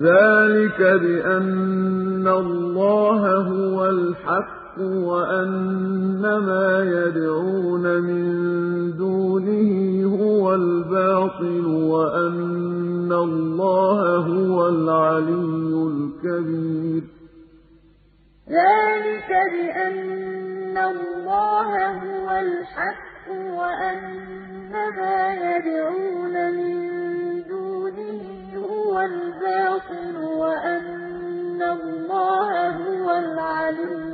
ذَٰلِكَ بِأَنَّ اللَّهَ هُوَ الْحَقُّ وَأَنَّ مَا يَدْعُونَ مِن دُونِهِ هُوَ الْبَاطِلُ وَأَنَّ اللَّهَ هُوَ الْعَلِيُّ الْكَبِيرُ ذَٰلِكَ بِأَنَّ اللَّهَ هُوَ الْحَقُّ وَأَنَّ مَا يَدْعُونَ مِن دُونِهِ هُوَ الْبَاطِلُ يرسل وأن الله هو العلي